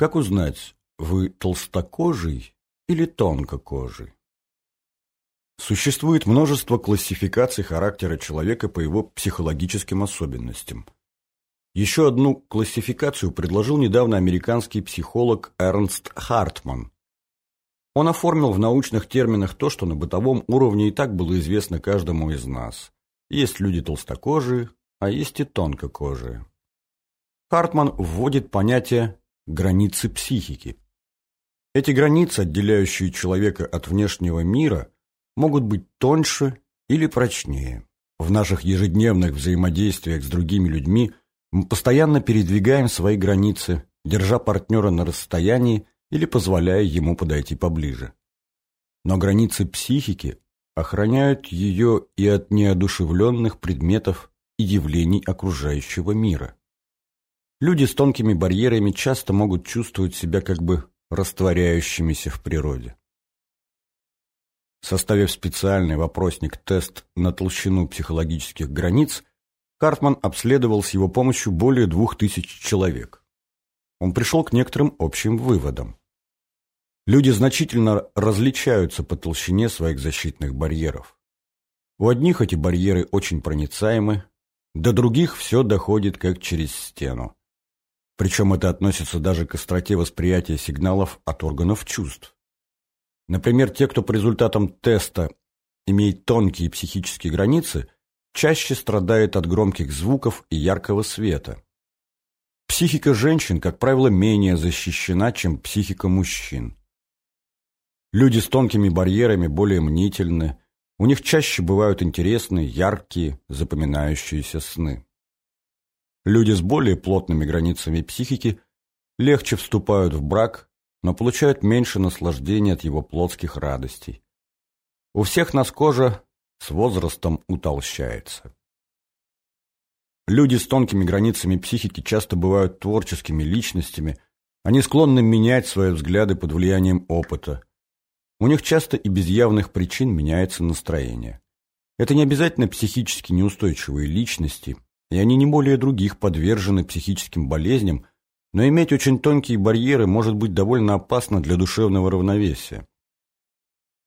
Как узнать, вы толстокожий или тонкокожий? Существует множество классификаций характера человека по его психологическим особенностям. Еще одну классификацию предложил недавно американский психолог Эрнст Хартман. Он оформил в научных терминах то, что на бытовом уровне и так было известно каждому из нас. Есть люди толстокожие, а есть и тонкокожие. Хартман вводит понятие границы психики. Эти границы, отделяющие человека от внешнего мира, могут быть тоньше или прочнее. В наших ежедневных взаимодействиях с другими людьми мы постоянно передвигаем свои границы, держа партнера на расстоянии или позволяя ему подойти поближе. Но границы психики охраняют ее и от неодушевленных предметов и явлений окружающего мира. Люди с тонкими барьерами часто могут чувствовать себя как бы растворяющимися в природе. Составив специальный вопросник-тест на толщину психологических границ, Картман обследовал с его помощью более двух тысяч человек. Он пришел к некоторым общим выводам. Люди значительно различаются по толщине своих защитных барьеров. У одних эти барьеры очень проницаемы, до других все доходит как через стену. Причем это относится даже к остроте восприятия сигналов от органов чувств. Например, те, кто по результатам теста имеет тонкие психические границы, чаще страдает от громких звуков и яркого света. Психика женщин, как правило, менее защищена, чем психика мужчин. Люди с тонкими барьерами более мнительны, у них чаще бывают интересные, яркие, запоминающиеся сны. Люди с более плотными границами психики легче вступают в брак, но получают меньше наслаждения от его плотских радостей. У всех нас кожа с возрастом утолщается. Люди с тонкими границами психики часто бывают творческими личностями, они склонны менять свои взгляды под влиянием опыта. У них часто и без явных причин меняется настроение. Это не обязательно психически неустойчивые личности – и они не более других подвержены психическим болезням, но иметь очень тонкие барьеры может быть довольно опасно для душевного равновесия.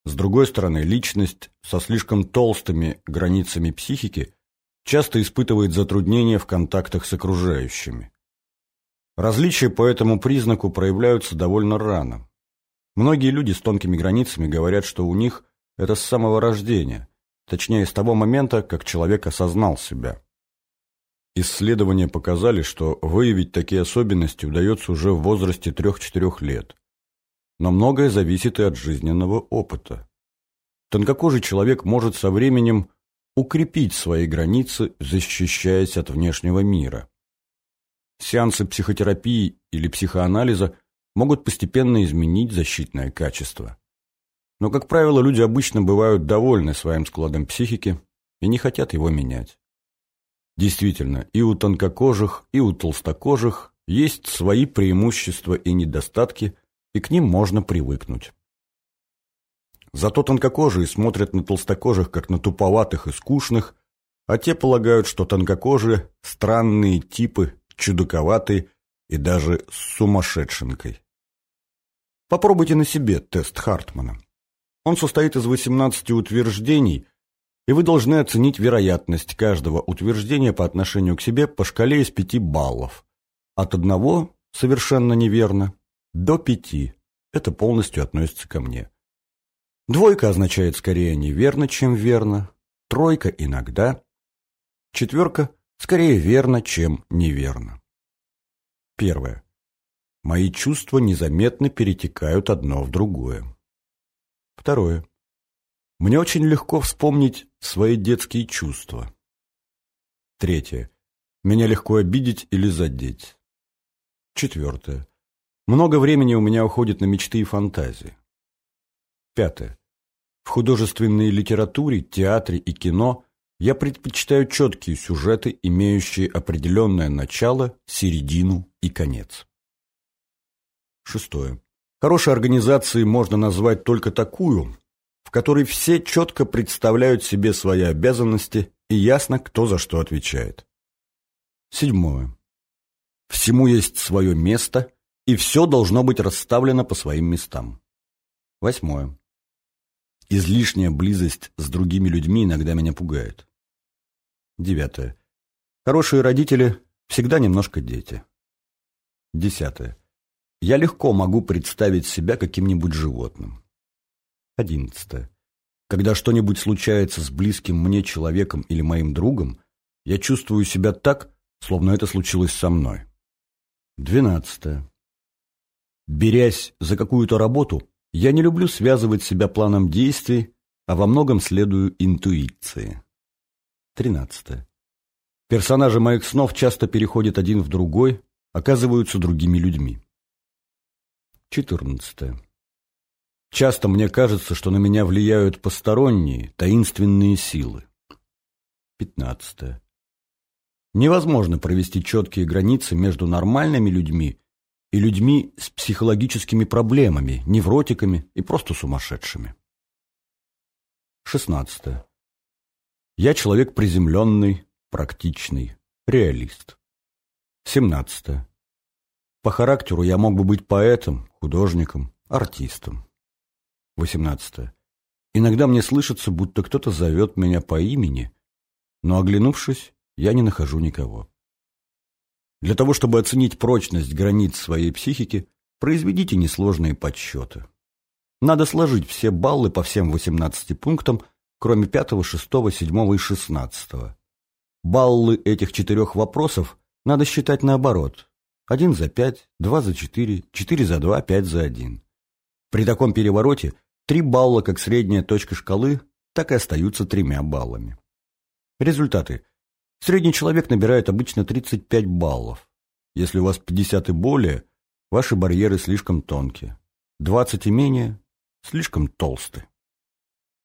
С другой стороны, личность со слишком толстыми границами психики часто испытывает затруднения в контактах с окружающими. Различия по этому признаку проявляются довольно рано. Многие люди с тонкими границами говорят, что у них это с самого рождения, точнее, с того момента, как человек осознал себя. Исследования показали, что выявить такие особенности удается уже в возрасте 3-4 лет. Но многое зависит и от жизненного опыта. Тонкокожий человек может со временем укрепить свои границы, защищаясь от внешнего мира. Сеансы психотерапии или психоанализа могут постепенно изменить защитное качество. Но, как правило, люди обычно бывают довольны своим складом психики и не хотят его менять. Действительно, и у тонкокожих, и у толстокожих есть свои преимущества и недостатки, и к ним можно привыкнуть. Зато тонкокожие смотрят на толстокожих как на туповатых и скучных, а те полагают, что тонкокожие – странные типы, чудаковатые и даже с сумасшедшенкой. Попробуйте на себе тест Хартмана. Он состоит из 18 утверждений, и вы должны оценить вероятность каждого утверждения по отношению к себе по шкале из пяти баллов. От одного – совершенно неверно, до пяти – это полностью относится ко мне. Двойка означает скорее неверно, чем верно, тройка – иногда, четверка – скорее верно, чем неверно. Первое. Мои чувства незаметно перетекают одно в другое. Второе. Мне очень легко вспомнить свои детские чувства. Третье. Меня легко обидеть или задеть. Четвертое. Много времени у меня уходит на мечты и фантазии. Пятое. В художественной литературе, театре и кино я предпочитаю четкие сюжеты, имеющие определенное начало, середину и конец. Шестое. Хорошей организацией можно назвать только такую, в которой все четко представляют себе свои обязанности и ясно, кто за что отвечает. Седьмое. Всему есть свое место, и все должно быть расставлено по своим местам. Восьмое. Излишняя близость с другими людьми иногда меня пугает. Девятое. Хорошие родители всегда немножко дети. Десятое. Я легко могу представить себя каким-нибудь животным. Одиннадцатое. Когда что-нибудь случается с близким мне человеком или моим другом, я чувствую себя так, словно это случилось со мной. Двенадцатое. Берясь за какую-то работу, я не люблю связывать себя планом действий, а во многом следую интуиции. Тринадцатое. Персонажи моих снов часто переходят один в другой, оказываются другими людьми. 14. Часто мне кажется, что на меня влияют посторонние, таинственные силы. 15. Невозможно провести четкие границы между нормальными людьми и людьми с психологическими проблемами, невротиками и просто сумасшедшими. 16. Я человек приземленный, практичный, реалист. 17. По характеру я мог бы быть поэтом, художником, артистом. 18. Иногда мне слышится, будто кто-то зовет меня по имени, но, оглянувшись, я не нахожу никого. Для того, чтобы оценить прочность границ своей психики, произведите несложные подсчеты. Надо сложить все баллы по всем 18 пунктам, кроме 5, 6, 7 и 16. Баллы этих четырех вопросов надо считать наоборот. Один за пять, два за четыре, четыре за два, пять за один. При таком перевороте три балла как средняя точка шкалы так и остаются тремя баллами. Результаты. Средний человек набирает обычно 35 баллов. Если у вас 50 и более, ваши барьеры слишком тонкие. 20 и менее – слишком толстые.